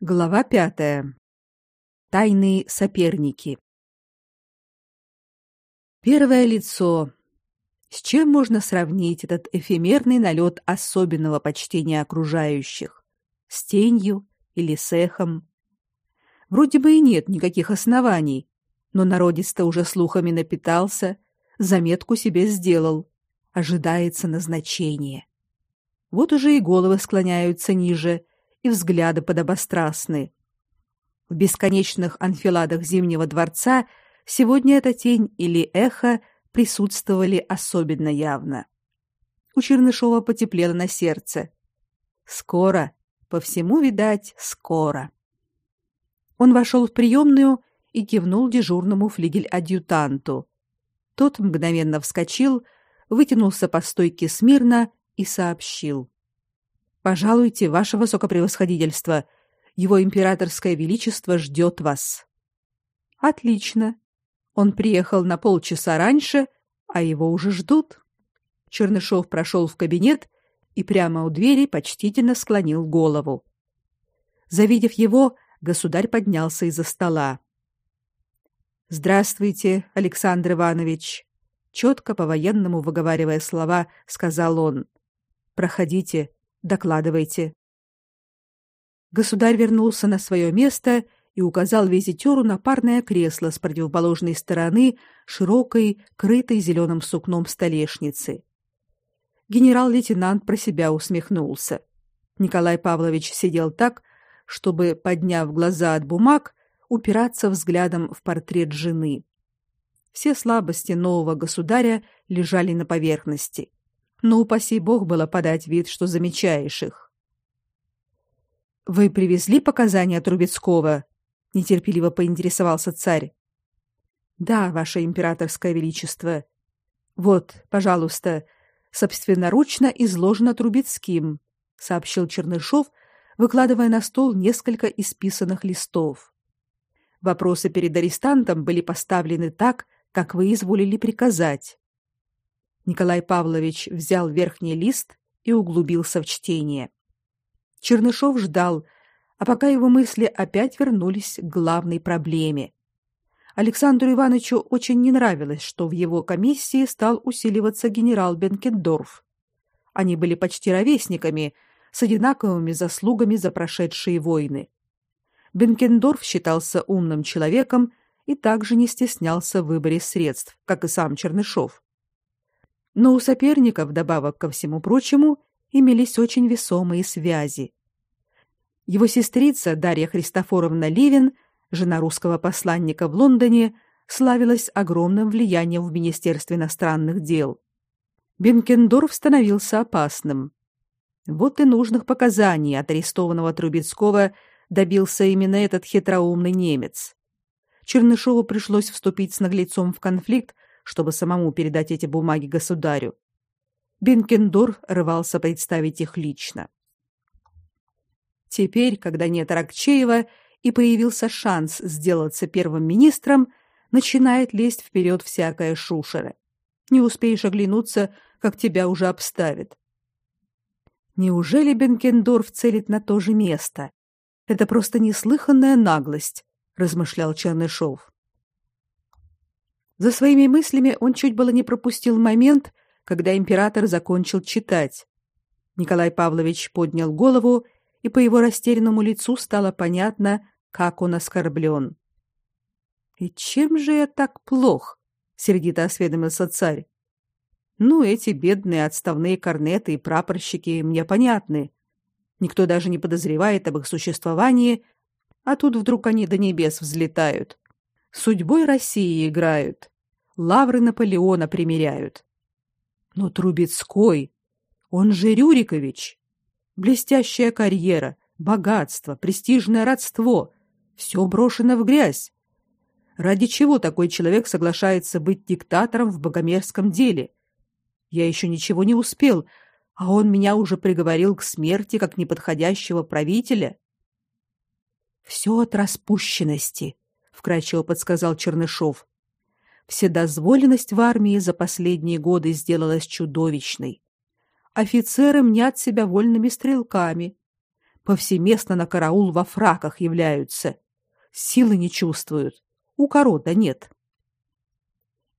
Глава пятая. Тайные соперники. Первое лицо. С чем можно сравнить этот эфемерный налет особенного почтения окружающих? С тенью или с эхом? Вроде бы и нет никаких оснований, но народец-то уже слухами напитался, заметку себе сделал. Ожидается назначение. Вот уже и головы склоняются ниже, и взгляды подобострастны. В бесконечных анфиладах Зимнего дворца сегодня эта тень или эхо присутствовали особенно явно. У Чернышова потеплело на сердце. Скоро, по всему, видать, скоро. Он вошел в приемную и кивнул дежурному флигель-адъютанту. Тот мгновенно вскочил, вытянулся по стойке смирно и сообщил: "Пожалуйте, ваше высокопревосходительство, его императорское величество ждет вас". "Отлично. Он приехал на полчаса раньше, а его уже ждут". Чернышов прошел в кабинет и прямо у двери почтительно склонил голову. Завидев его, государь поднялся из-за стола. Здравствуйте, Александр Иванович, четко по-военному выговаривая слова, сказал он. Проходите, докладывайте. Государь вернулся на свое место и указал визитеру на парное кресло с противоположной стороны широкой, крытой зеленым сукном столешницы. Генерал-лейтенант про себя усмехнулся. Николай Павлович сидел так, чтобы, подняв глаза от бумаг, упираться взглядом в портрет жены. Все слабости нового государя лежали на поверхности но упаси бог было подать вид, что замечаешь их. Вы привезли показания Трубецкого? нетерпеливо поинтересовался царь. Да, ваше императорское величество. Вот, пожалуйста, собственноручно изложено Трубецким, сообщил Чернышов, выкладывая на стол несколько исписанных листов. Вопросы перед арестантом были поставлены так, как вы изволили приказать. Николай Павлович взял верхний лист и углубился в чтение. Чернышов ждал, а пока его мысли опять вернулись к главной проблеме. Александру Ивановичу очень не нравилось, что в его комиссии стал усиливаться генерал Бенкендорф. Они были почти ровесниками, с одинаковыми заслугами за прошедшие войны. Бенкендорф считался умным человеком и также не стеснялся в выборе средств, как и сам Чернышов. Но у соперника, вдобавок ко всему прочему, имелись очень весомые связи. Его сестрица Дарья Христофоровна Ливин, жена русского посланника в Лондоне, славилась огромным влиянием в Министерстве иностранных дел. Бенкендорф становился опасным. Вот и нужных показаний от арестованного Трубецкого добился именно этот хитроумный немец. Чернышову пришлось вступить с наглецом в конфликт чтобы самому передать эти бумаги государю. Бенкендорф рвался представить их лично. Теперь, когда нет Рокчеева и появился шанс сделаться первым министром, начинает лезть вперед всякая шушера. Не успеешь оглянуться, как тебя уже обставят. Неужели Бенкендорф целит на то же место? Это просто неслыханная наглость, размышлял Чернышов. За своими мыслями он чуть было не пропустил момент, когда император закончил читать. Николай Павлович поднял голову, и по его растерянному лицу стало понятно, как он оскорблен. «И чем же я так плох?» — сердито осведомился царь. «Ну, эти бедные отставные корнеты и прапорщики мне понятны. Никто даже не подозревает об их существовании, а тут вдруг они до небес взлетают судьбой России играют, лавры Наполеона примеряют. Но Трубецкой, он же Рюрикович, блестящая карьера, богатство, престижное родство, все брошено в грязь. Ради чего такой человек соглашается быть диктатором в богомерзком деле? Я еще ничего не успел, а он меня уже приговорил к смерти как неподходящего правителя. Все от распущенности, вкратчиво подсказал Чернышов. Вседозволенность в армии за последние годы сделалась чудовищной. Офицеры мнят себя вольными стрелками. повсеместно на караул во фраках являются. Силы не чувствуют. У корота нет.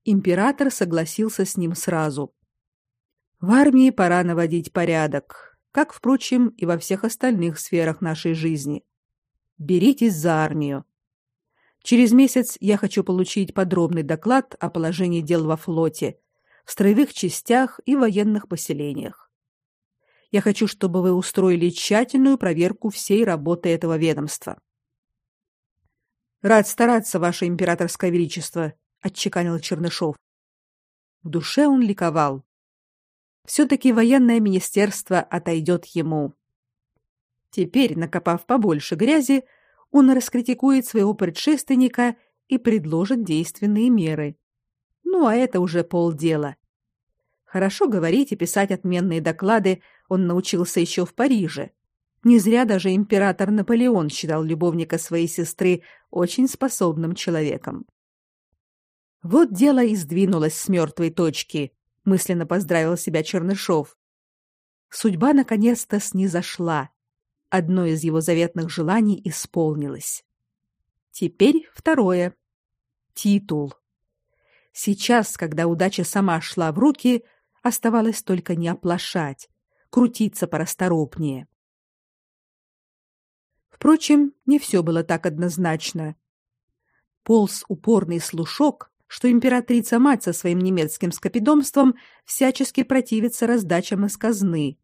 Император согласился с ним сразу. В армии пора наводить порядок, как, впрочем, и во всех остальных сферах нашей жизни. Беритесь за армию. Через месяц я хочу получить подробный доклад о положении дел во флоте, в строевых частях и военных поселениях. Я хочу, чтобы вы устроили тщательную проверку всей работы этого ведомства. Рад стараться, ваше императорское величество, отчеканил Чернышов. В душе он ликовал. все таки военное министерство отойдет ему. Теперь, накопав побольше грязи, он раскритикует своего предшественника и предложит действенные меры. Ну, а это уже полдела. Хорошо говорить и писать отменные доклады он научился еще в Париже. Не зря даже император Наполеон считал любовника своей сестры очень способным человеком. Вот дело и сдвинулось с мертвой точки, мысленно поздравил себя Чернышов. Судьба наконец-то снизошла. Одно из его заветных желаний исполнилось. Теперь второе. Титул. Сейчас, когда удача сама шла в руки, оставалось только не оплошать, крутиться порасторопнее. Впрочем, не все было так однозначно. Полз упорный слушок, что императрица-мать со своим немецким скопидомством всячески противится раздачам из казны.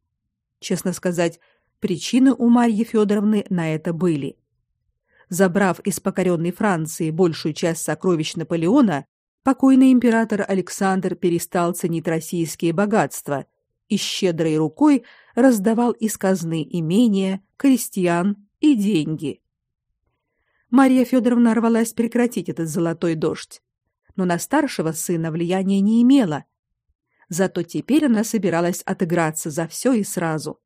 Честно сказать, причины у Марьи Федоровны на это были. Забрав из покоренной Франции большую часть сокровищ Наполеона, покойный император Александр перестал ценить российские богатства и щедрой рукой раздавал из казны имения, крестьян и деньги. Мария Федоровна рвалась прекратить этот золотой дождь, но на старшего сына влияния не имела. Зато теперь она собиралась отыграться за все и сразу.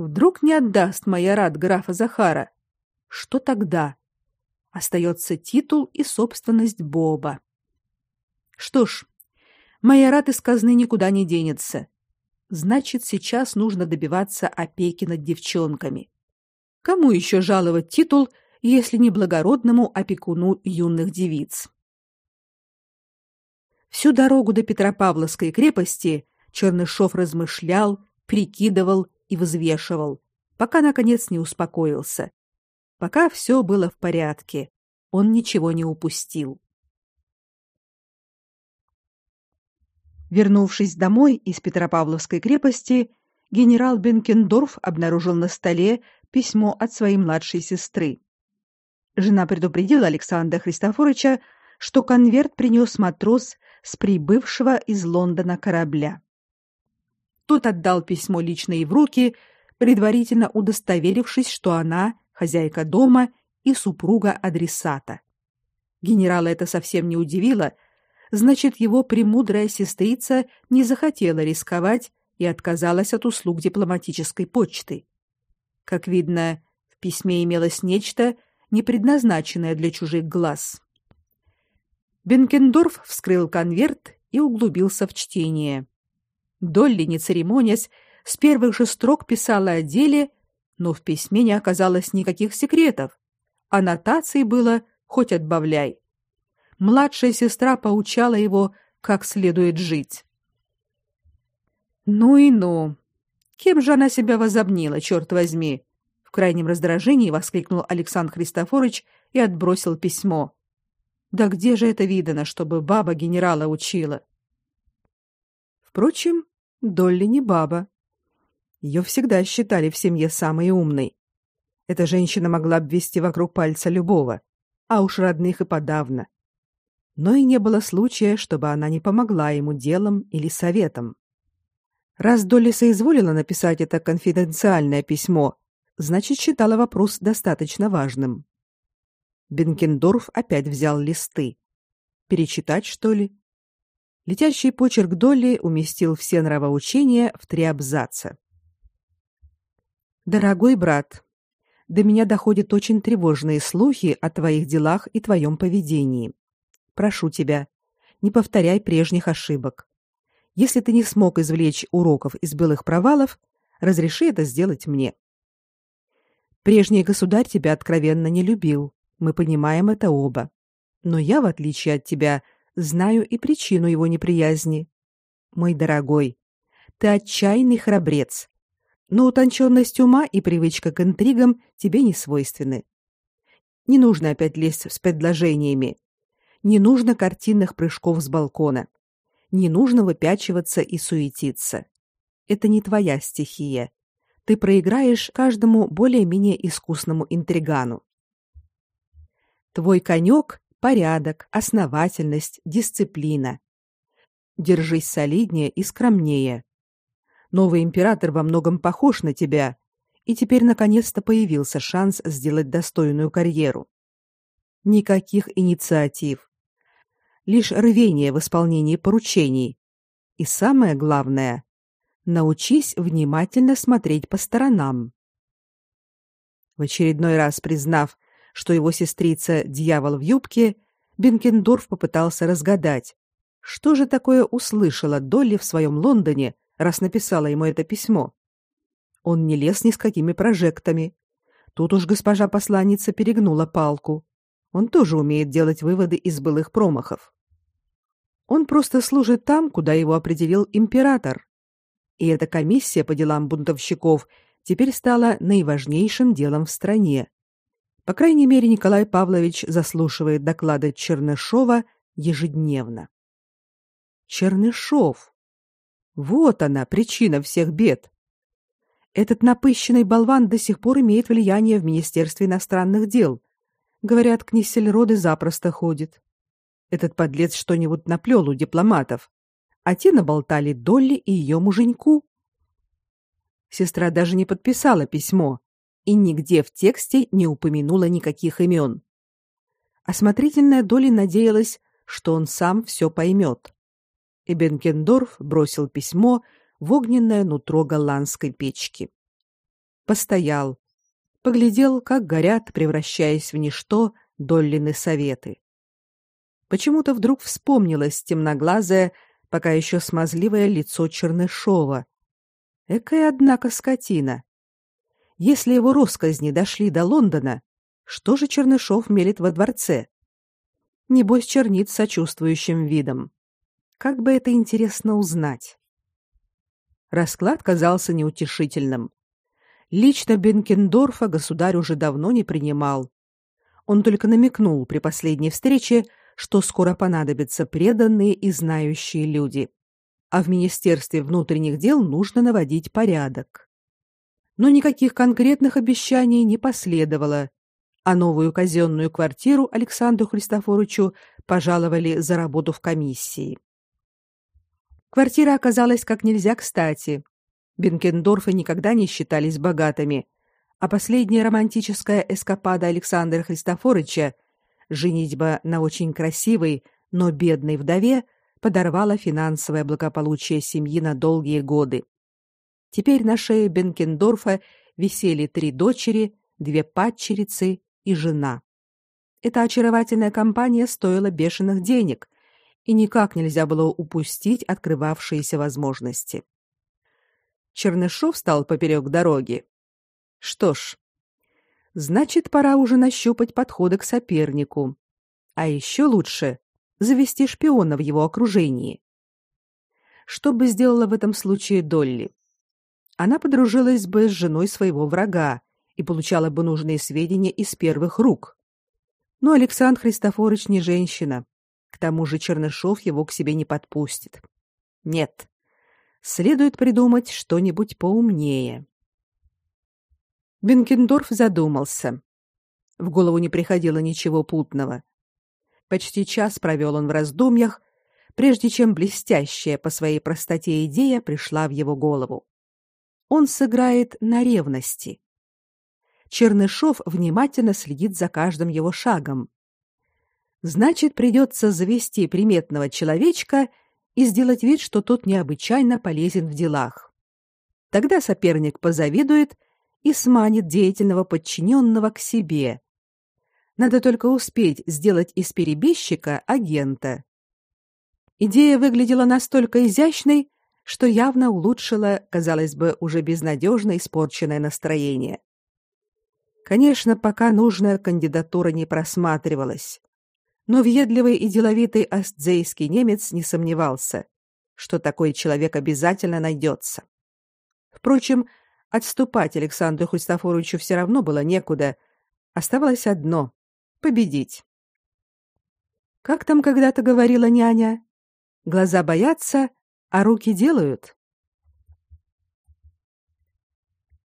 Вдруг не отдаст моя рад графа Захара? Что тогда? Остается титул и собственность Боба. Что ж, моя рад из казны никуда не денется. Значит, сейчас нужно добиваться опеки над девчонками. Кому еще жаловать титул, если не благородному опекуну юных девиц? Всю дорогу до Петропавловской крепости Чернышов размышлял, прикидывал и взвешивал, пока наконец не успокоился. Пока все было в порядке, он ничего не упустил. Вернувшись домой из Петропавловской крепости, генерал Бенкендорф обнаружил на столе письмо от своей младшей сестры. Жена предупредила Александра Христофоровича, что конверт принес матрос с прибывшего из Лондона корабля. Тот отдал письмо лично ей в руки, предварительно удостоверившись, что она хозяйка дома и супруга адресата. Генерала это совсем не удивило, значит, его премудрая сестрица не захотела рисковать и отказалась от услуг дипломатической почты. Как видно, в письме имелось нечто, не предназначенное для чужих глаз. Бенкендорф вскрыл конверт и углубился в чтение. Долли, не церемонясь, с первых же строк писала о деле, но в письме не оказалось никаких секретов. Аннотаций было хоть отбавляй. Младшая сестра поучала его, как следует жить. Ну и ну. Кем же она себя возомнила, черт возьми? В крайнем раздражении воскликнул Александр Христофорович и отбросил письмо. Да где же это видано, чтобы баба генерала учила? Впрочем, Долли не баба. Ее всегда считали в семье самой умной. Эта женщина могла обвести вокруг пальца любого, а уж родных и подавно. Но и не было случая, чтобы она не помогла ему делом или советом. Раз Долли соизволила написать это конфиденциальное письмо, значит, считала вопрос достаточно важным. Бенкендорф опять взял листы. Перечитать, что ли? Летящий почерк Долли уместил все нравоучения в три абзаца. Дорогой брат, до меня доходят очень тревожные слухи о твоих делах и твоем поведении. Прошу тебя, не повторяй прежних ошибок. Если ты не смог извлечь уроков из былых провалов, разреши это сделать мне. Прежний государь тебя откровенно не любил. Мы понимаем это оба. Но я, в отличие от тебя, знаю и причину его неприязни. Мой дорогой, ты отчаянный храбрец. Но утонченность ума и привычка к интригам тебе не свойственны. Не нужно опять лезть с предложениями. Не нужно картинных прыжков с балкона. Не нужно выпячиваться и суетиться. Это не твоя стихия. Ты проиграешь каждому более-менее искусному интригану. Твой конек — порядок, основательность, дисциплина. Держись солиднее и скромнее. Новый император во многом похож на тебя, и теперь наконец-то появился шанс сделать достойную карьеру. Никаких инициатив. Лишь рвение в исполнении поручений. И самое главное — научись внимательно смотреть по сторонам. В очередной раз признав, что его сестрица дьявол в юбке, Бенкендорф попытался разгадать, что же такое услышала Долли в своем Лондоне, раз написала ему это письмо. Он не лез ни с какими прожектами. Тут уж госпожа посланница перегнула палку. Он тоже умеет делать выводы из былых промахов. Он просто служит там, куда его определил император. И эта комиссия по делам бунтовщиков теперь стала наиважнейшим делом в стране. По крайней мере, Николай Павлович заслушивает доклады Чернышова ежедневно. Чернышов. Вот она, причина всех бед. Этот напыщенный болван до сих пор имеет влияние в Министерстве иностранных дел. Говорят, к Ниссельроде запросто ходит. Этот подлец что-нибудь наплел у дипломатов, а те наболтали Долли и ее муженьку. Сестра даже не подписала письмо и нигде в тексте не упомянула никаких имен. Осмотрительная Долли надеялась, что он сам все поймет. И Бенкендорф бросил письмо в огненное нутро голландской печки. Постоял, поглядел, как горят, превращаясь в ничто, Доллины советы. Почему-то вдруг вспомнилось темноглазое, пока еще смазливое лицо Чернышова. Экая, однако, скотина. Если его росказни дошли до Лондона, что же Чернышов мелет во дворце? Небось, чернит сочувствующим видом. Как бы это интересно узнать. Расклад казался неутешительным. Лично Бенкендорфа государь уже давно не принимал. Он только намекнул при последней встрече, что скоро понадобятся преданные и знающие люди, а в Министерстве внутренних дел нужно наводить порядок. Но никаких конкретных обещаний не последовало, а новую казенную квартиру Александру Христофоровичу пожаловали за работу в комиссии. Квартира оказалась как нельзя кстати. Бенкендорфы никогда не считались богатыми, а последняя романтическая эскапада Александра Христофоровича, женитьба на очень красивой, но бедной вдове, подорвала финансовое благополучие семьи на долгие годы. Теперь на шее Бенкендорфа висели три дочери, две падчерицы и жена. Эта очаровательная компания стоила бешеных денег, и никак нельзя было упустить открывавшиеся возможности. Чернышов стал поперек дороги. Что ж, значит, пора уже нащупать подходы к сопернику. А еще лучше завести шпиона в его окружении. Что бы сделала в этом случае Долли? Она подружилась бы с женой своего врага и получала бы нужные сведения из первых рук. Но Александр Христофорович не женщина, к тому же Чернышов его к себе не подпустит. Нет. Следует придумать что-нибудь поумнее. Бенкендорф задумался. В голову не приходило ничего путного. Почти час провел он в раздумьях, прежде чем блестящая по своей простоте идея пришла в его голову. Он сыграет на ревности. Чернышов внимательно следит за каждым его шагом, Значит, придется завести приметного человечка и сделать вид, что тот необычайно полезен в делах. Тогда соперник позавидует и сманит деятельного подчиненного к себе. Надо только успеть сделать из перебежчика агента. Идея выглядела настолько изящной, что явно улучшила, казалось бы, уже безнадежно испорченное настроение. Конечно, пока нужная кандидатура не просматривалась. Но въедливый и деловитый астзейский немец не сомневался, что такой человек обязательно найдется. Впрочем, отступать Александру Христофоровичу все равно было некуда. Оставалось одно — победить. Как там когда-то говорила няня? Глаза боятся, а руки делают.